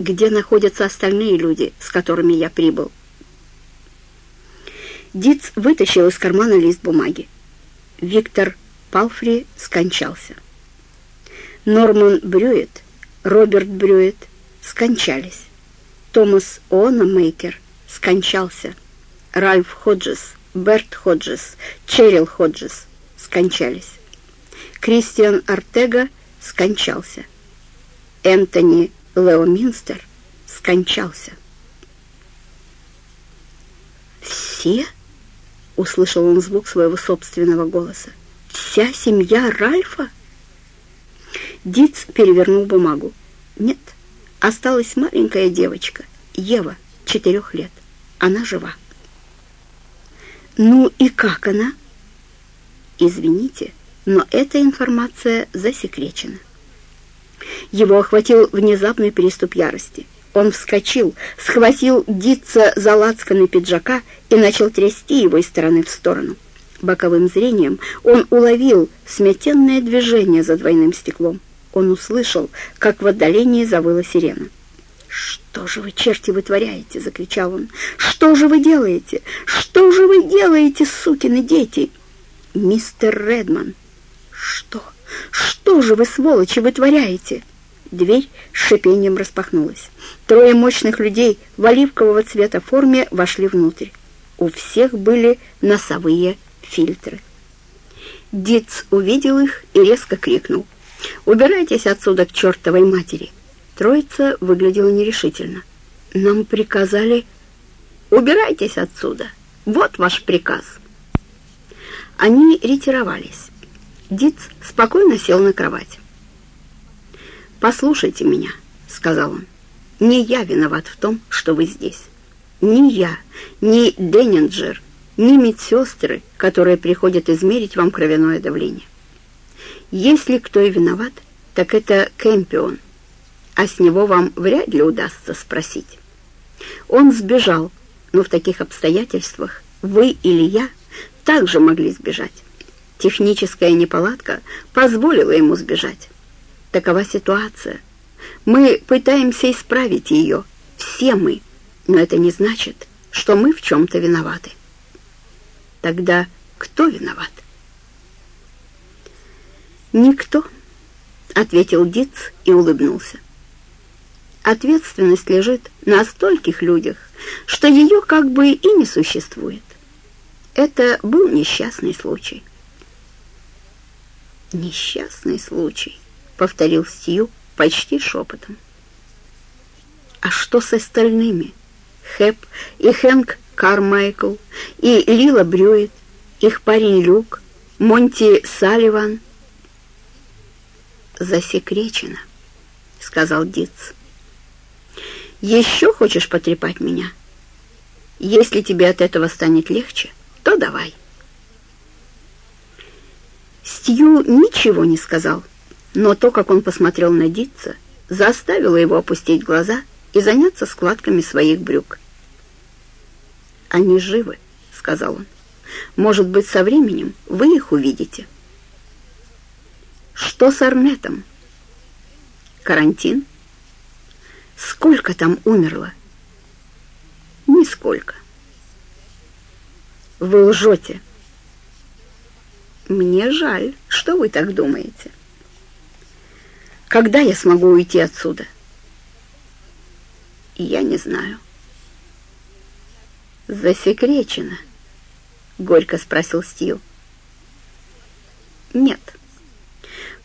где находятся остальные люди, с которыми я прибыл. Диц вытащил из кармана лист бумаги. Виктор Палфри скончался. Норман Брюет, Роберт Брюет скончались. Томас Оономейкер скончался. Ральф Ходжес, Берт Ходжес, Черил Ходжес скончались. Кристиан Артега скончался. Энтони Леоминстер скончался. «Все?» — услышал он звук своего собственного голоса. «Вся семья Ральфа?» Диц перевернул бумагу. «Нет, осталась маленькая девочка, Ева, четырех лет. Она жива». «Ну и как она?» «Извините, но эта информация засекречена». Его охватил внезапный приступ ярости. Он вскочил, схватил Дитца за лацканы пиджака и начал трясти его из стороны в сторону. Боковым зрением он уловил смятенное движение за двойным стеклом. Он услышал, как в отдалении завыла сирена. «Что же вы, черти, вытворяете?» — закричал он. «Что же вы делаете? Что же вы делаете, сукины дети?» «Мистер Редман!» «Что? Что же вы, сволочи, вытворяете?» Дверь с шипением распахнулась. Трое мощных людей в оливкового цвета форме вошли внутрь. У всех были носовые фильтры. Диц увидел их и резко крикнул. «Убирайтесь отсюда к чертовой матери!» Троица выглядела нерешительно. «Нам приказали...» «Убирайтесь отсюда! Вот ваш приказ!» Они ретировались. Диц спокойно сел на кровать. «Послушайте меня», — сказал он. «Не я виноват в том, что вы здесь. Ни я, ни Деннинджер, ни медсестры, которые приходят измерить вам кровяное давление. Если кто и виноват, так это Кэмпион, а с него вам вряд ли удастся спросить. Он сбежал, но в таких обстоятельствах вы или я также могли сбежать. Техническая неполадка позволила ему сбежать. Такова ситуация. Мы пытаемся исправить ее, все мы, но это не значит, что мы в чем-то виноваты. Тогда кто виноват? «Никто», — ответил Диц и улыбнулся. «Ответственность лежит на стольких людях, что ее как бы и не существует. Это был несчастный случай». «Несчастный случай», повторил Стью почти шепотом. А что с остальными? Хэп и Хэнк Кармайкл, и Лила Брюет, их парень Люк, Монти Салливан. «Засекречено», — сказал Диц. «Еще хочешь потрепать меня? Если тебе от этого станет легче, то давай». Стью ничего не сказал но то, как он посмотрел на Дитца, заставило его опустить глаза и заняться складками своих брюк. «Они живы», — сказал он. «Может быть, со временем вы их увидите». «Что с Арнетом?» «Карантин?» «Сколько там умерло?» «Нисколько». «Вы лжете». «Мне жаль, что вы так думаете». Когда я смогу уйти отсюда? Я не знаю. Засекречено, горько спросил Стил. Нет,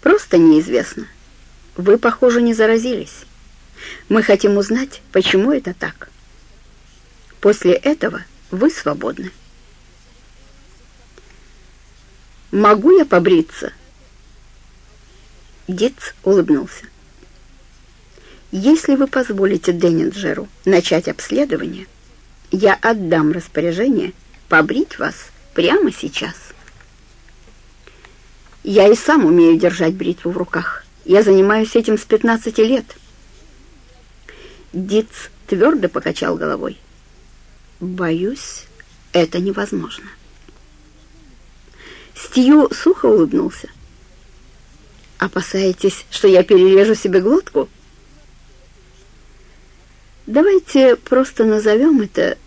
просто неизвестно. Вы, похоже, не заразились. Мы хотим узнать, почему это так. После этого вы свободны. Могу я побриться? Диц улыбнулся. «Если вы позволите Деннинджеру начать обследование, я отдам распоряжение побрить вас прямо сейчас». «Я и сам умею держать бритву в руках. Я занимаюсь этим с 15 лет». Диц твердо покачал головой. «Боюсь, это невозможно». Стью сухо улыбнулся. «Опасаетесь, что я перережу себе глотку?» Давайте просто назовем это